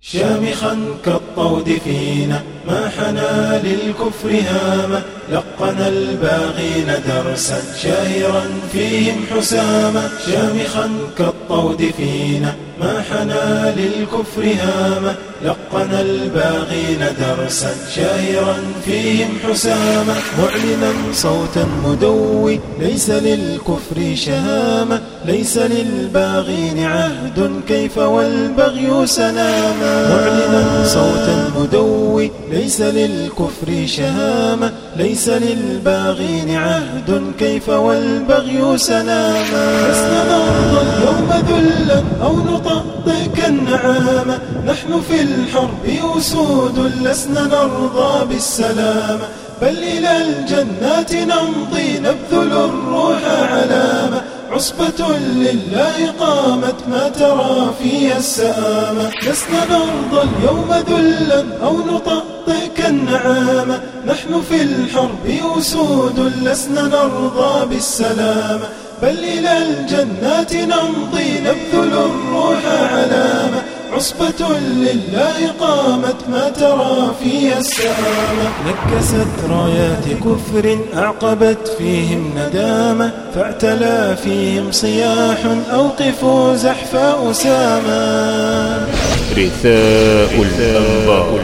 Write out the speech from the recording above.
شامخا كالطود فينا. ما حنى للكفر هاما لقن الباغين درسا. شاهرا فيهم حساما شامخا كالطود فينا. ما حنى للكفر هاما لقن الباغين درسا. شاهرا فيهم حساما معلنا صوتا مدوي. ليس للكفر شهامة ليس للباغين عهد. كيف والبغي سناما معلنا صوتا مدوي. ليس للكفر شهامة ليس للباغين عهد كيف والبغي سناما لسنا نرضى اليوم ذلا أو نطأطئ كالنعامة نحن في الحرب أسود لسنا نرضى بالسلامة. بل إلى الجنات نمضي نبذل الروح علامة. عصبة لله قامت ما ترى فيها السآمة. لسنا نرضى اليوم ذلا أو نطأطئ كالنعامة نحن في الحرب أسود لسنا نرضى بالسلامة. بل إلى الجنات نمضي نبذل الروح علامة. عصبة لله قامت ما ترى فيها السآمة نكست رايات كفر أعقبت فيهم ندامة. فاعتلى فيهم صياح أوقفوا زحف أساما رثاء الأنبار